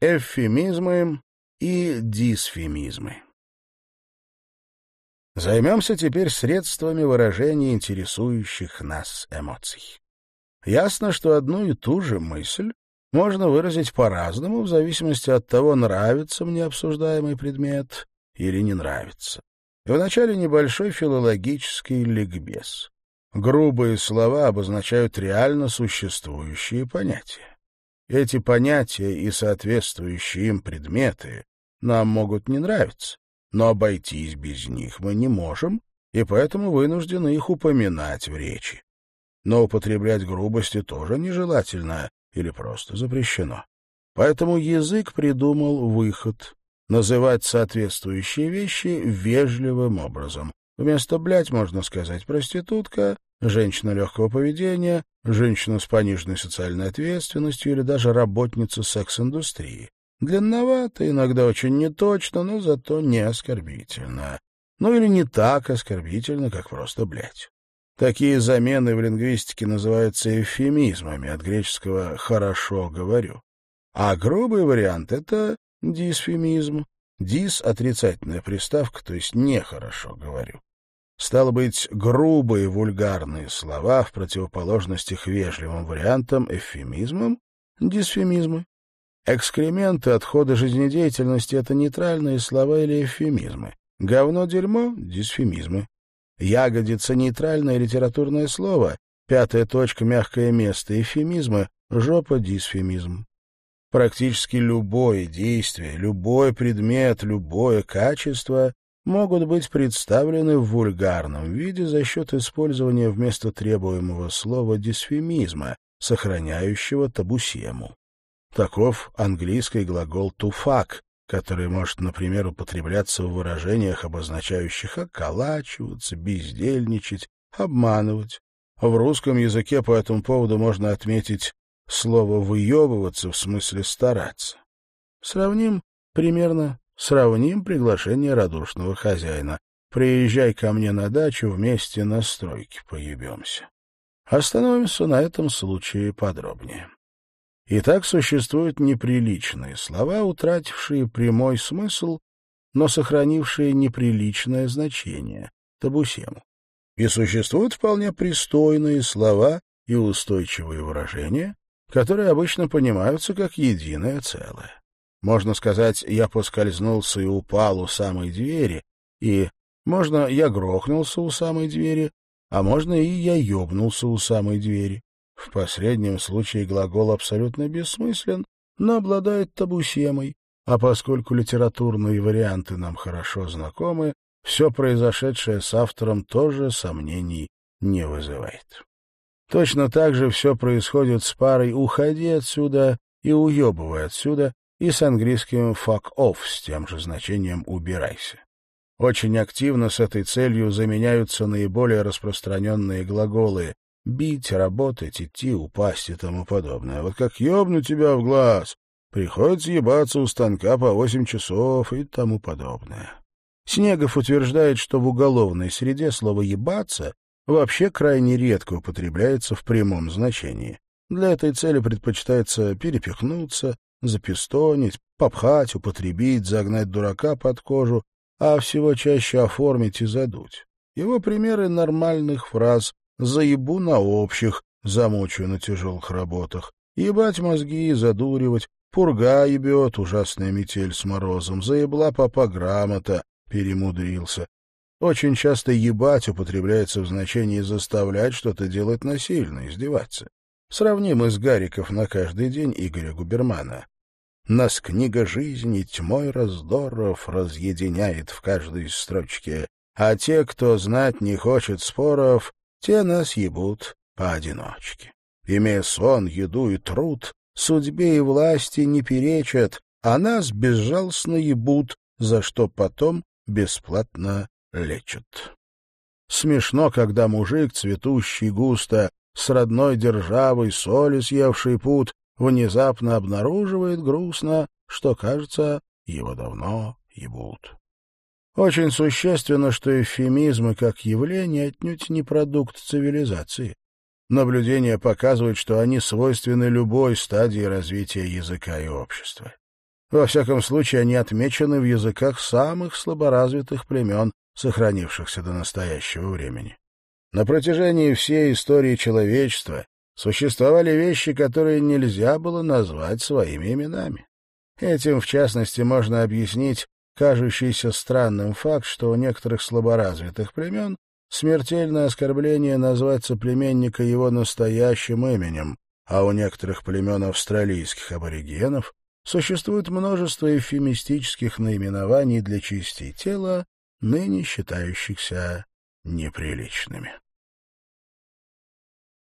эвфемизмы и дисфемизмы. Займемся теперь средствами выражения интересующих нас эмоций. Ясно, что одну и ту же мысль можно выразить по-разному в зависимости от того, нравится мне обсуждаемый предмет или не нравится. Вначале небольшой филологический ликбез. Грубые слова обозначают реально существующие понятия. Эти понятия и соответствующие им предметы нам могут не нравиться, но обойтись без них мы не можем, и поэтому вынуждены их упоминать в речи. Но употреблять грубости тоже нежелательно или просто запрещено. Поэтому язык придумал выход — называть соответствующие вещи вежливым образом. Вместо «блядь» можно сказать «проститутка», «женщина легкого поведения», «женщина с пониженной социальной ответственностью» или даже «работница секс-индустрии». Длинновато, иногда очень неточно, но зато не оскорбительно. Ну или не так оскорбительно, как просто «блядь». Такие замены в лингвистике называются эвфемизмами, от греческого «хорошо говорю». А грубый вариант — это дисфемизм. Дис — отрицательная приставка, то есть «нехорошо говорю». Стало быть, грубые вульгарные слова в противоположности к вежливым вариантам эвфемизмам — дисфемизмы. Экскременты, отходы жизнедеятельности — это нейтральные слова или эвфемизмы. Говно-дерьмо — дисфемизмы. Ягодица — нейтральное литературное слово, пятая точка — мягкое место, эфемизма — жопа — дисфемизм. Практически любое действие, любой предмет, любое качество могут быть представлены в вульгарном виде за счет использования вместо требуемого слова дисфемизма, сохраняющего табусему. Таков английский глагол «to fuck», который может, например, употребляться в выражениях, обозначающих околачиваться, бездельничать, обманывать. В русском языке по этому поводу можно отметить слово «выебываться» в смысле «стараться». Сравним примерно, сравним приглашение радушного хозяина. «Приезжай ко мне на дачу, вместе на стройке поебемся». Остановимся на этом случае подробнее. Итак, существуют неприличные слова, утратившие прямой смысл, но сохранившие неприличное значение, табусему. И существуют вполне пристойные слова и устойчивые выражения, которые обычно понимаются как единое целое. Можно сказать «я поскользнулся и упал у самой двери», и можно «я грохнулся у самой двери», а можно и «я ёбнулся у самой двери». В последнем случае глагол абсолютно бессмыслен, но обладает табусемой, а поскольку литературные варианты нам хорошо знакомы, все произошедшее с автором тоже сомнений не вызывает. Точно так же все происходит с парой «уходи отсюда» и «уебывай отсюда» и с английским «fuck off» с тем же значением «убирайся». Очень активно с этой целью заменяются наиболее распространенные глаголы Бить, работать, идти, упасть и тому подобное. Вот как ёбну тебя в глаз, приходится ебаться у станка по восемь часов и тому подобное. Снегов утверждает, что в уголовной среде слово «ебаться» вообще крайне редко употребляется в прямом значении. Для этой цели предпочитается перепихнуться, запистонить, попхать, употребить, загнать дурака под кожу, а всего чаще оформить и задуть. Его примеры нормальных фраз заебу на общих, замучу на тяжелых работах, ебать мозги, задуривать, пурга ебет, ужасная метель с морозом, заебла папа грамота, перемудрился. Очень часто «ебать» употребляется в значении «заставлять что-то делать насильно, издеваться». Сравним из Гариков на каждый день Игоря Губермана. Нас книга жизни тьмой раздоров разъединяет в каждой строчке, а те, кто знать не хочет споров, те нас ебут поодиночке. Имея сон, еду и труд, судьбе и власти не перечат, а нас безжалостно ебут, за что потом бесплатно лечат. Смешно, когда мужик, цветущий густо, с родной державой соли съевший пут, внезапно обнаруживает грустно, что, кажется, его давно ебут. Очень существенно, что эвфемизмы как явление отнюдь не продукт цивилизации. Наблюдения показывают, что они свойственны любой стадии развития языка и общества. Во всяком случае, они отмечены в языках самых слаборазвитых племен, сохранившихся до настоящего времени. На протяжении всей истории человечества существовали вещи, которые нельзя было назвать своими именами. Этим, в частности, можно объяснить кажущийся странным факт, что у некоторых слаборазвитых племен смертельное оскорбление назвать соплеменника его настоящим именем, а у некоторых племен австралийских аборигенов существует множество эвфемистических наименований для частей тела, ныне считающихся неприличными.